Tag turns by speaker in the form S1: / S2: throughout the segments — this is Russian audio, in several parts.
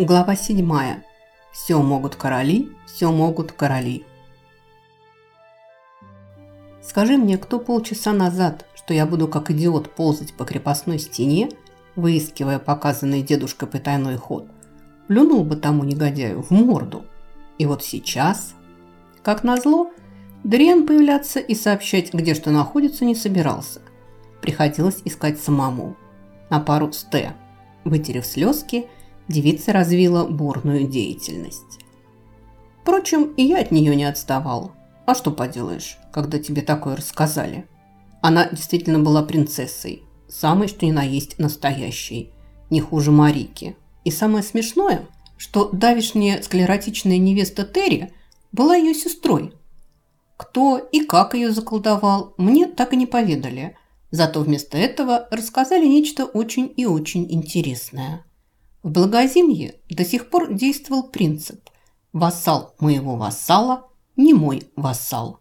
S1: Глава 7. Все могут короли, все могут короли. Скажи мне, кто полчаса назад, что я буду как идиот ползать по крепостной стене, выискивая показанный дедушкой потайной ход, плюнул бы тому негодяю в морду. И вот сейчас, как назло, Дриан появляться и сообщать, где что находится, не собирался. Приходилось искать самому. На пару с Т. Вытерев слезки, девица развила бурную деятельность. Впрочем, и я от нее не отставал. А что поделаешь, когда тебе такое рассказали? Она действительно была принцессой, самой что ни на есть настоящей, не хуже Марики. И самое смешное, что давишняя склеротичная невеста Терри была ее сестрой. Кто и как ее заколдовал, мне так и не поведали. Зато вместо этого рассказали нечто очень и очень интересное – в Благоземье до сих пор действовал принцип «вассал моего вассала не мой вассал»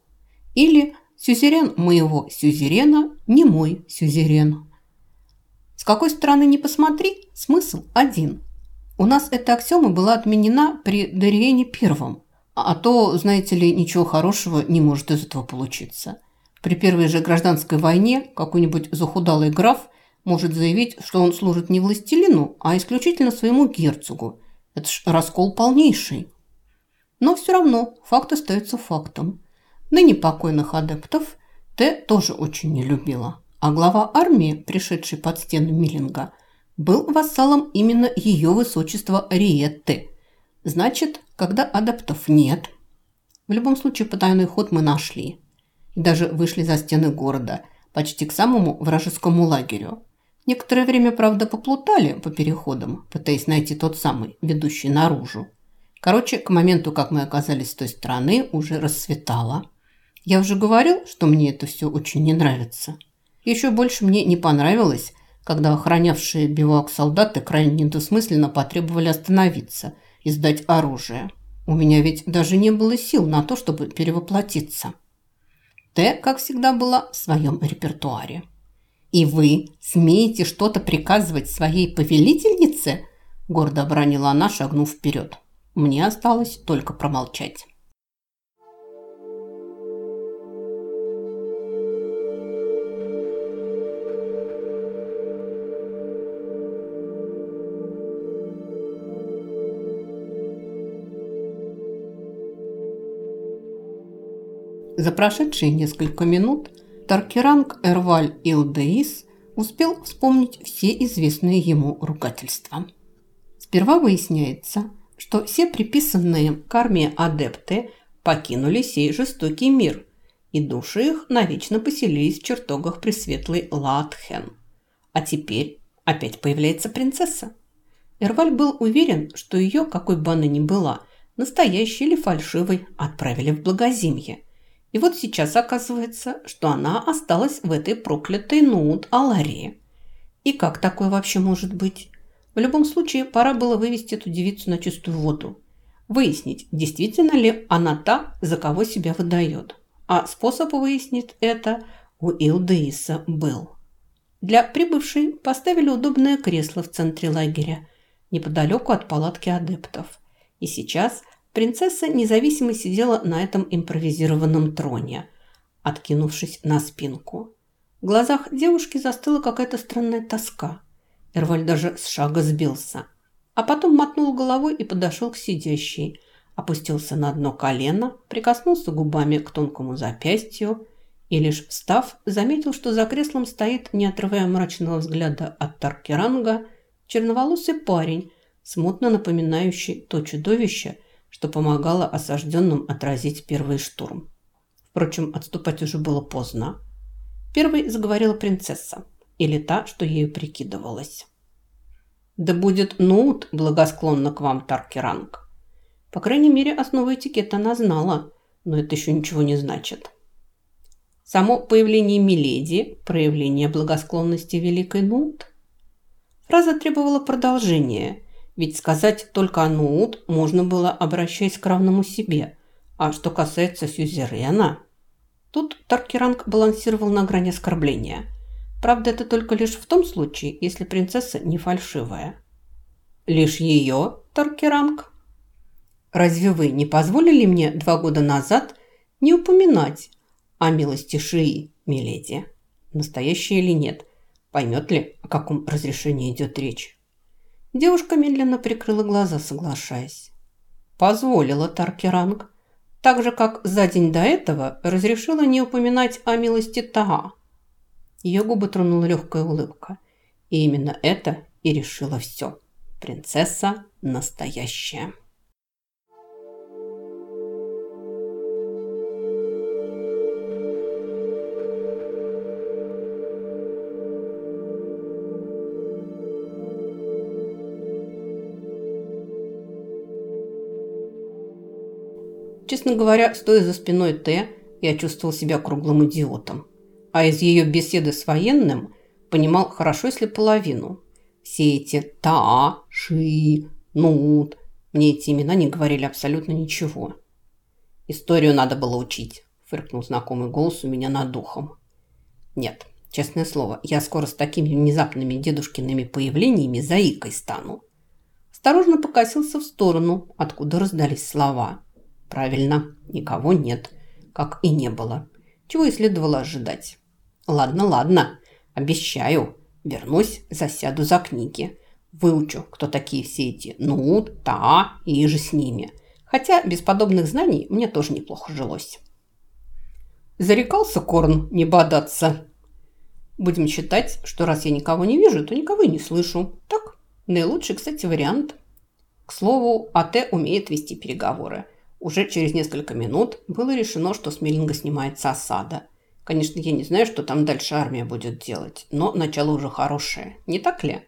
S1: или «сюзерен моего сюзерена не мой сюзерен». С какой стороны не посмотри, смысл один. У нас эта аксиома была отменена при Дариене Первом, а то, знаете ли, ничего хорошего не может из этого получиться. При первой же гражданской войне какой-нибудь захудалый граф – может заявить, что он служит не властелину, а исключительно своему герцогу. Это ж раскол полнейший. Но все равно факт остается фактом. Ныне покойных адептов Т тоже очень не любила, а глава армии, пришедший под стены Миллинга, был вассалом именно ее высочества Риетты. Значит, когда адептов нет, в любом случае потайной ход мы нашли. И даже вышли за стены города, почти к самому вражескому лагерю. Некоторое время, правда, поплутали по переходам, пытаясь найти тот самый, ведущий наружу. Короче, к моменту, как мы оказались с той стороны, уже рассветало. Я уже говорил, что мне это все очень не нравится. Еще больше мне не понравилось, когда охранявшие бивак солдаты крайне недосмысленно потребовали остановиться и сдать оружие. У меня ведь даже не было сил на то, чтобы перевоплотиться. Т, как всегда, была в своем репертуаре. «И вы смеете что-то приказывать своей повелительнице?» – гордо обронила она, шагнув вперед. Мне осталось только промолчать. За прошедшие несколько минут – Таркеранг Эрваль Илдеис успел вспомнить все известные ему ругательства. Сперва выясняется, что все приписанные карме адепты покинули сей жестокий мир, и души их навечно поселились в чертогах Пресветлой Латхен. А теперь опять появляется принцесса. Эрваль был уверен, что ее, какой бы она ни была, настоящей или фальшивой, отправили в Благозимье – и вот сейчас оказывается, что она осталась в этой проклятой Нууд Аларии. И как такое вообще может быть? В любом случае, пора было вывести эту девицу на чистую воду. Выяснить, действительно ли она та, за кого себя выдает. А способ выяснить это у Илдеиса был. Для прибывшей поставили удобное кресло в центре лагеря, неподалеку от палатки адептов. И сейчас Принцесса независимо сидела на этом импровизированном троне, откинувшись на спинку. В глазах девушки застыла какая-то странная тоска. Эрваль даже с шага сбился, а потом мотнул головой и подошел к сидящей, опустился на одно колено, прикоснулся губами к тонкому запястью и, лишь встав, заметил, что за креслом стоит, не отрывая мрачного взгляда от Таркеранга, черноволосый парень, смутно напоминающий то чудовище, что помогало осажденным отразить первый штурм. Впрочем, отступать уже было поздно. Первой заговорила принцесса, или та, что ею прикидывалась. «Да будет Нут благосклонна к вам, Таркеранг». По крайней мере, основу этикета она знала, но это еще ничего не значит. Само появление Миледи – проявление благосклонности Великой Нут. Фраза требовала продолжения – ведь сказать только «анут» можно было, обращаясь к равному себе, А что касается сюзерена... Тут Таркеранг балансировал на грани оскорбления. Правда, это только лишь в том случае, если принцесса не фальшивая. Лишь ее, Таркеранг? Разве вы не позволили мне два года назад не упоминать о милости Шии, миледи? Настоящая или нет? Поймет ли, о каком разрешении идет речь? Девушка медленно прикрыла глаза, соглашаясь. Позволила Таркеранг так же, как за день до этого разрешила не упоминать о милости Таа. Ее губы тронула легкая улыбка. И именно это и решило все. Принцесса настоящая. Честно говоря, стоя за спиной Т, я чувствовал себя круглым идиотом. А из ее беседы с военным понимал хорошо, если половину. Все эти «та», «ши», «нут» мне эти имена не говорили абсолютно ничего. «Историю надо было учить», – фыркнул знакомый голос у меня над духом. «Нет, честное слово, я скоро с такими внезапными дедушкиными появлениями заикой стану». Осторожно покосился в сторону, откуда раздались слова – Правильно, никого нет, как и не было. Чего и следовало ожидать. Ладно, ладно, обещаю, вернусь, засяду за книги. Выучу, кто такие все эти «ну», «та» и же с ними. Хотя без подобных знаний мне тоже неплохо жилось. Зарекался Корн не бодаться. Будем считать, что раз я никого не вижу, то никого и не слышу. Так, наилучший, кстати, вариант. К слову, АТ умеет вести переговоры – уже через несколько минут было решено, что с Миллинга снимается осада. Конечно, я не знаю, что там дальше армия будет делать, но начало уже хорошее, не так ли?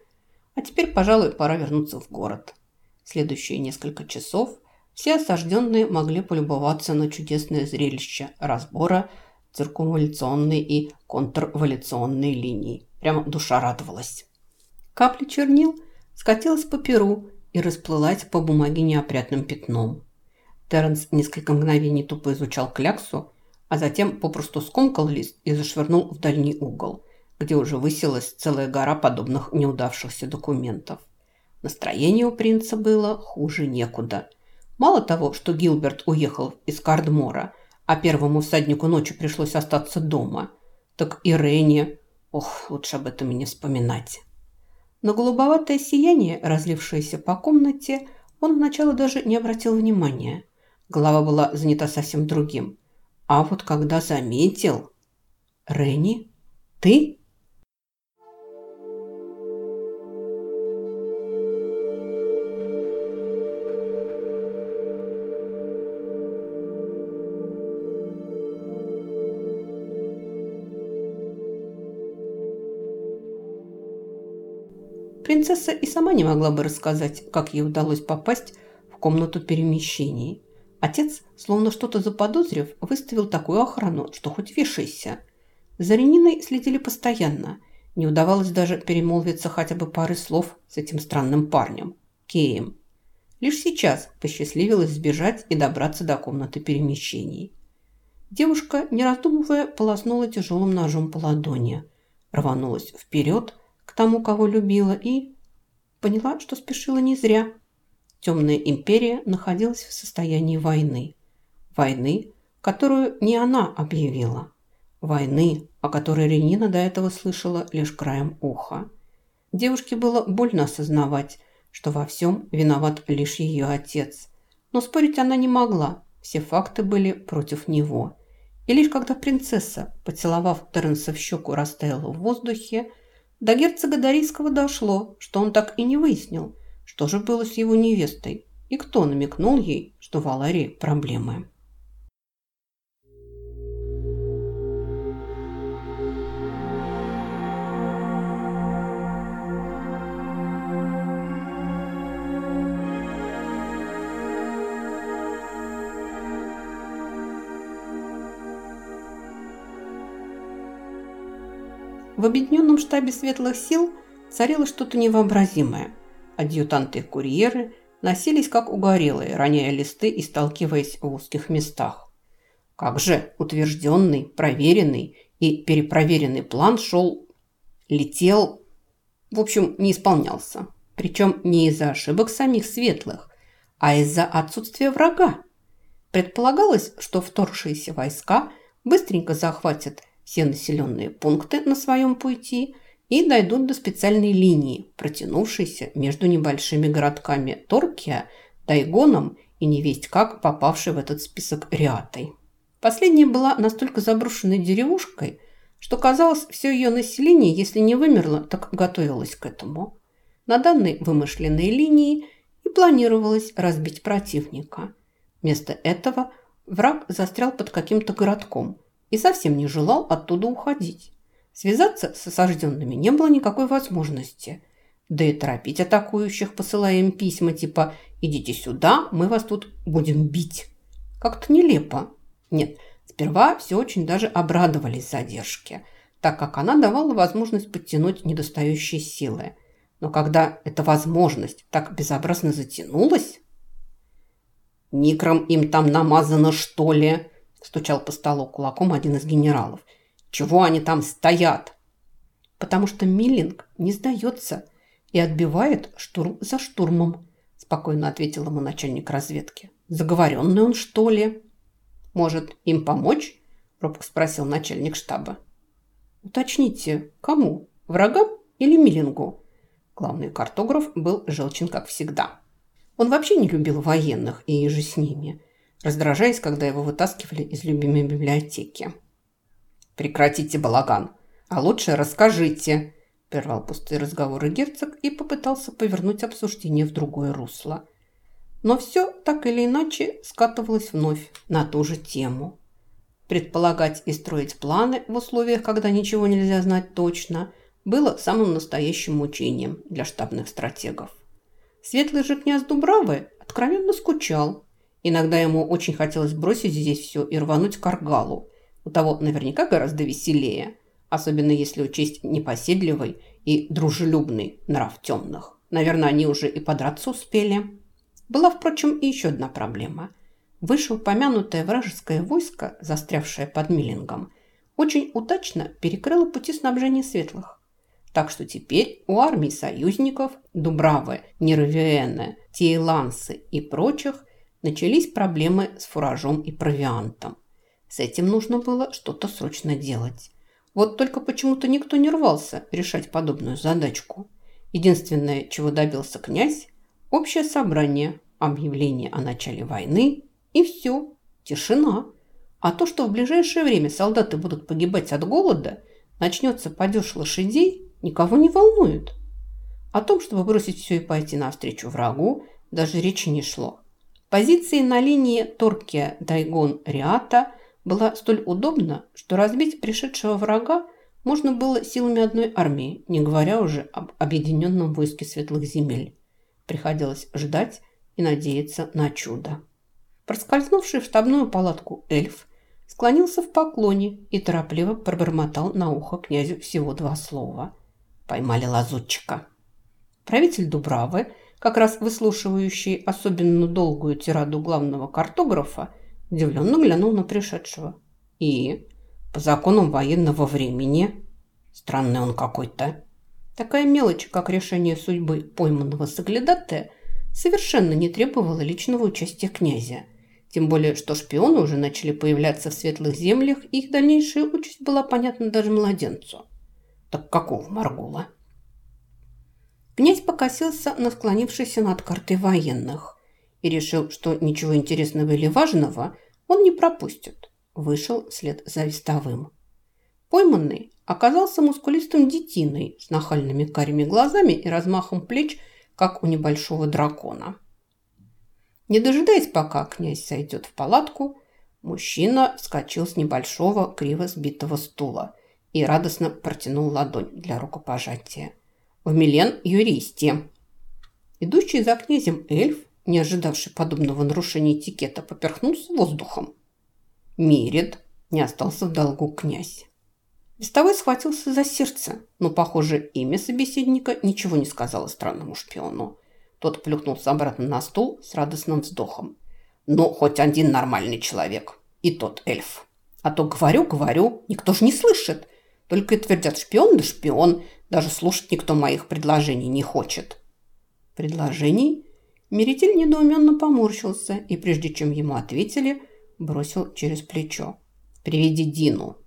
S1: А теперь, пожалуй, пора вернуться в город. Следующие несколько часов все осажденные могли полюбоваться на чудесное зрелище разбора циркумваляционной и контрваляционной линий. Прямо душа радовалась. Капля чернил скатилась по перу и расплылась по бумаге неопрятным пятном. Терренс несколько мгновений тупо изучал кляксу, а затем попросту скомкал лист и зашвырнул в дальний угол, где уже высилась целая гора подобных неудавшихся документов. Настроение у принца было хуже некуда. Мало того, что Гилберт уехал из Кардмора, а первому всаднику ночью пришлось остаться дома, так и Ренни... Ох, лучше об этом и не вспоминать. На голубоватое сияние, разлившееся по комнате, он вначале даже не обратил внимания – Голова была занята совсем другим. А вот когда заметил... Ренни, ты? Принцесса и сама не могла бы рассказать, как ей удалось попасть в комнату перемещений. Отец, словно что-то заподозрив, выставил такую охрану, что хоть вешайся. За Рениной следили постоянно. Не удавалось даже перемолвиться хотя бы пары слов с этим странным парнем, Кеем. Лишь сейчас посчастливилось сбежать и добраться до комнаты перемещений. Девушка, не раздумывая, полоснула тяжелым ножом по ладони, рванулась вперед к тому, кого любила, и поняла, что спешила не зря. Темная империя находилась в состоянии войны. Войны, которую не она объявила. Войны, о которой Ренина до этого слышала лишь краем уха. Девушке было больно осознавать, что во всем виноват лишь ее отец. Но спорить она не могла, все факты были против него. И лишь когда принцесса, поцеловав Терренса в щеку, растаяла в воздухе, до герцога Дарийского дошло, что он так и не выяснил, что же было с его невестой? И кто намекнул ей, что в Аларии проблемы? В объединенном штабе светлых сил царило что-то невообразимое – адъютанты и курьеры, носились как угорелые, роняя листы и сталкиваясь в узких местах. Как же утвержденный, проверенный и перепроверенный план шел, летел, в общем, не исполнялся. Причем не из-за ошибок самих светлых, а из-за отсутствия врага. Предполагалось, что вторгшиеся войска быстренько захватят все населенные пункты на своем пути и дойдут до специальной линии, протянувшейся между небольшими городками Торкия, Дайгоном и невесть как попавшей в этот список Риатой. Последняя была настолько заброшенной деревушкой, что казалось, все ее население, если не вымерло, так готовилось к этому. На данной вымышленной линии и планировалось разбить противника. Вместо этого враг застрял под каким-то городком и совсем не желал оттуда уходить. Связаться с осажденными не было никакой возможности. Да и торопить атакующих, посылая им письма типа «Идите сюда, мы вас тут будем бить». Как-то нелепо. Нет, сперва все очень даже обрадовались задержке, так как она давала возможность подтянуть недостающие силы. Но когда эта возможность так безобразно затянулась... «Никром им там намазано, что ли?» – стучал по столу кулаком один из генералов. «Чего они там стоят?» «Потому что Миллинг не сдается и отбивает штурм за штурмом», – спокойно ответил ему начальник разведки. «Заговоренный он, что ли?» «Может, им помочь?» – робко спросил начальник штаба. «Уточните, кому? Врагам или Миллингу?» Главный картограф был желчен, как всегда. Он вообще не любил военных и же с ними, раздражаясь, когда его вытаскивали из любимой библиотеки. «Прекратите балаган, а лучше расскажите», – прервал пустые разговоры герцог и попытался повернуть обсуждение в другое русло. Но все так или иначе скатывалось вновь на ту же тему. Предполагать и строить планы в условиях, когда ничего нельзя знать точно – было самым настоящим мучением для штабных стратегов. Светлый же князь Дубравы откровенно скучал. Иногда ему очень хотелось бросить здесь все и рвануть к Аргалу. У того наверняка гораздо веселее, особенно если учесть непоседливый и дружелюбный нрав темных. Наверное, они уже и подраться успели. Была, впрочем, и еще одна проблема. Вышеупомянутое вражеское войско, застрявшее под Миллингом, очень удачно перекрыло пути снабжения светлых. Так что теперь у армий союзников Дубравы, Нервиэна, Тиелансы и прочих начались проблемы с фуражом и провиантом. С этим нужно было что-то срочно делать. Вот только почему-то никто не рвался решать подобную задачку. Единственное, чего добился князь – общее собрание, объявление о начале войны и все, тишина. А то, что в ближайшее время солдаты будут погибать от голода, начнется падеж лошадей – никого не волнует. О том, чтобы бросить все и пойти навстречу врагу, даже речи не шло. Позиции на линии Торкия-Дайгон-Риата была столь удобна, что разбить пришедшего врага можно было силами одной армии, не говоря уже об объединенном войске светлых земель. Приходилось ждать и надеяться на чудо. Проскользнувший в штабную палатку эльф склонился в поклоне и торопливо пробормотал на ухо князю всего два слова – Поймали лазутчика. Правитель Дубравы, как раз выслушивающий особенно долгую тираду главного картографа, удивленно глянул на пришедшего. И по законам военного времени странный он какой-то. Такая мелочь, как решение судьбы пойманного соглядатая, совершенно не требовала личного участия князя. Тем более, что шпионы уже начали появляться в светлых землях, и их дальнейшая участь была понятна даже младенцу. Так какого Маргула? Князь покосился на склонившийся над картой военных и решил, что ничего интересного или важного он не пропустит. Вышел вслед за вестовым. Пойманный оказался мускулистым детиной с нахальными карими глазами и размахом плеч, как у небольшого дракона. Не дожидаясь, пока князь сойдет в палатку, мужчина вскочил с небольшого криво сбитого стула и радостно протянул ладонь для рукопожатия. «В Милен юристе!» Идущий за князем эльф, не ожидавший подобного нарушения этикета, поперхнулся воздухом. «Мирит!» – не остался в долгу князь. Вестовой схватился за сердце, но, похоже, имя собеседника ничего не сказала странному шпиону. Тот плюхнулся обратно на стул с радостным вздохом. «Ну, хоть один нормальный человек. И тот эльф. А то говорю, говорю, никто же не слышит. Только и твердят шпион да шпион. Даже слушать никто моих предложений не хочет». «Предложений?» Меритель недоуменно поморщился и, прежде чем ему ответили, бросил через плечо. «Приведи Дину».